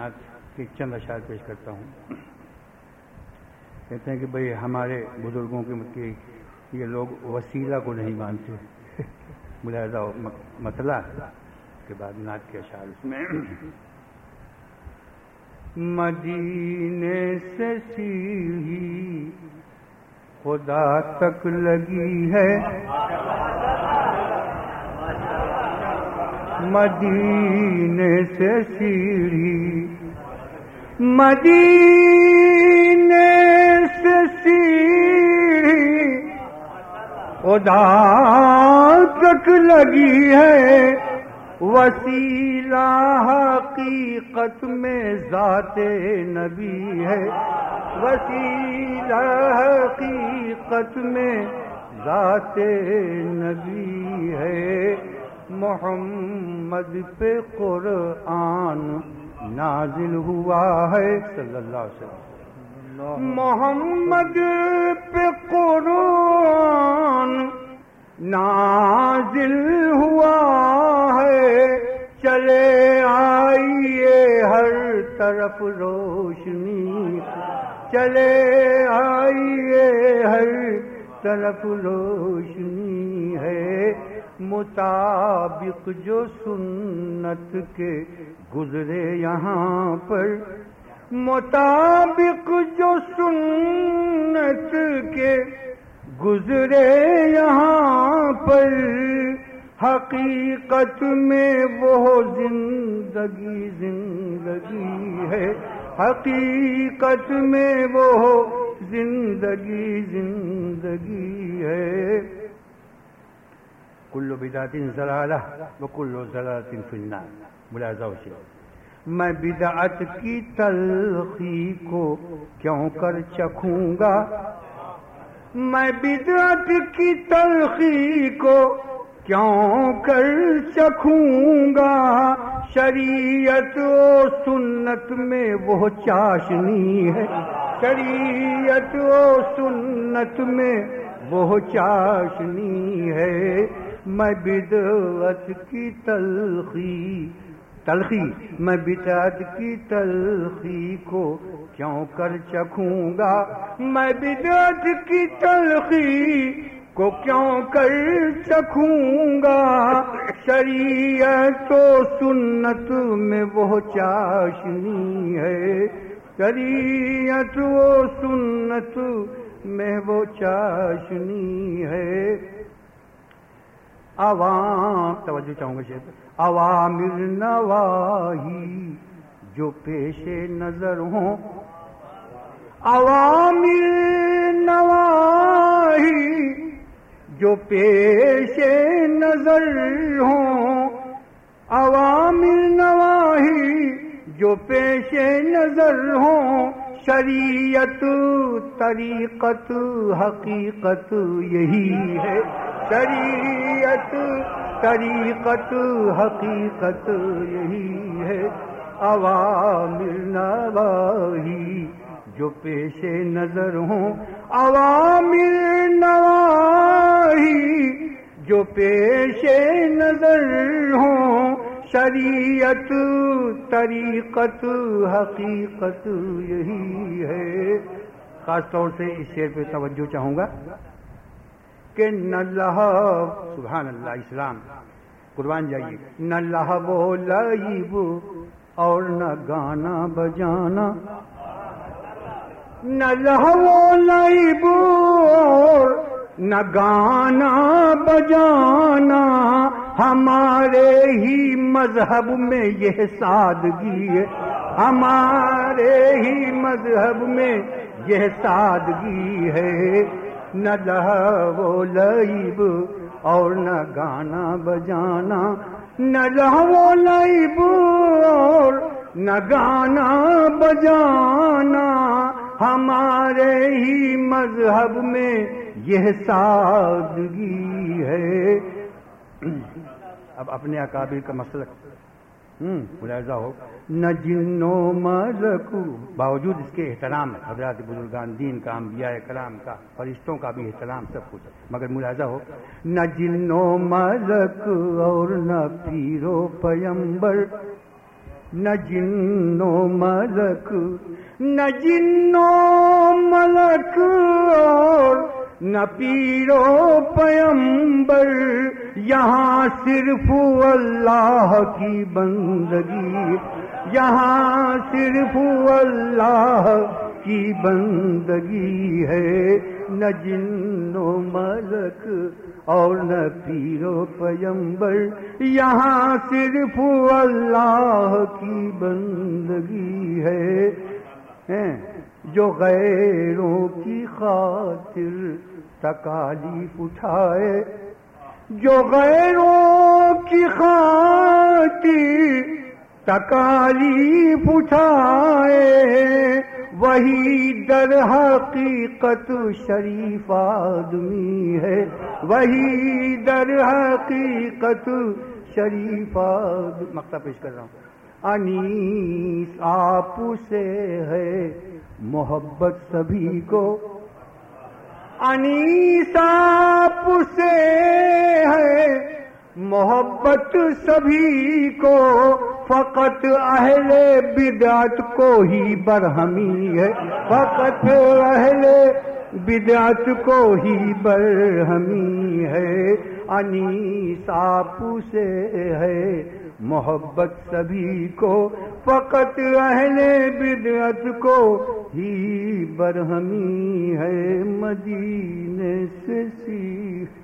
نعت کے چند اشعار پیش کرتا ہوں۔ کہتے ہیں کہ بھئی ہمارے بزرگوں کے یہ لوگ وسیلہ کو نہیں مانتے۔ ملاحظہ مسئلہ کے بعد نعت کے اشعار اس میں۔ مدینے سے سیڑھی خدا تک لگی ہے۔ مدینے سے سیڑھی۔ مدینے سے سیڑھی۔ خدا تک لگی ہے وسیلہ حقیقت میں ذات نبی ہے۔ وسیلہ حقیقت میں ذات نبی ہے۔ محمد پہ قرآن نازل ہوا ہے صلی اللہ علیہ وسلم۔ محمد پہ قرآن نازل ہوا ہے۔ چلے آئیے ہر طرف روشنی۔ چلے آئیے ہر طرف روشنی ہے۔ مطابق جو سنت کے گزرے یہاں پر، مطابق جو سنت کے گزرے یہاں پر، حقیقت میں وہ زندگی زندگی ہے۔ حقیقت میں وہ زندگی زندگی ہے۔ کلو بدعت زلالہ وہ کلو زلالت فنار ملازہ سے میں بدعت کی تلخی کو کیوں کر چکھوں گا؟ میں بدعت کی تلخی کو کیوں کر چکھوں گا؟ شریعت و سنت میں وہ چاشنی ہے۔ شریعت و سنت میں وہ چاشنی ہے۔ میں بدعت کی تلخی تلخی، میں بدعت کی تلخی کو کیوں کر چکھوں گا؟ میں بدعت کی تلخی کو کیوں کر چکھوں گا؟ شریعت و سنت میں وہ چاشنی ہے۔ شریعت و سنت میں وہ چاشنی ہے۔ عوام توجہ چاہوں گا شیخ. عوامر نواہی جو پیش نظر ہوں. عوامر نواہی جو پیش نظر ہوں. عوامر نواہی جو پیش نظر ہوں. شریعت، طریقت، حقیقت یہی ہے. شریعت، طریقت، حقیقت یہی ہے۔ عوامر نواہی جو پیش نظر ہوں۔ عوامر نواہی جو پیش نظر ہوں۔ شریعت، طریقت، حقیقت یہی ہے۔ خاص طور سے اس شعر پہ توجہ چاہوں گا۔ کہ نہ سبحان اللہ، اسلام۔ قربان جائیے۔ نہ لہ وہ لائب اور نہ گانا بجانا۔ نہ لہ وہ لائب اور نہ گانا بجانا۔ ہمارے ہی مذہب میں یہ سادگی ہے۔ ہمارے ہی مذہب میں یہ سادگی ہے۔ نہ لہو لعب اور نہ گانا بجانا، نہ لہو لعب اور نہ گانا بجانا۔ ہمارے ہی مذہب میں یہ سادگی ہے۔ اب اپنے اکابر کا مسئلہ۔ ملاحظہ ہو۔ نہ جنو ملک باوجود اس کے احترام حضرات بزرگان دین کا انبیاء کرام کا فرشتوں کا بھی احترام سب کچھ مگر ملاحظہ ہو۔ نہ جنو ملک اور نہ پیرو پیمبر۔ نہ جنو ملک نہ جنو ملک اور نہ پیرو پیمبر۔ یہاں صرف اللہ کی بندگی، یہاں صرف اللہ کی بندگی ہے۔ نہ جن و ملک اور نہ پیر و پیمبر، یہاں صرف اللہ کی بندگی ہے۔ جو غیروں کی خاطر تکالیف اٹھائے۔ جو غیروں کی خاطر تکالیف اٹھائے، وہی در حقیقت شریف آدمی ہے۔ وہی در حقیقت شریف مکتا پیش کر رہا ہوں۔ انیس، آپ سے ہے محبت سبھی کو۔ انیس آپ سے ہے۔ محبت سبھی کو، فقط اہل بدعت کو ہی برہمی ہے۔ فقط اہل بدعت کو ہی برہمی ہے۔ انی ساپو سے ہے۔ محبت سبھی کو فقط اہل بدعت کو۔ ہی برہمی ہے مدینے سے سیکھ۔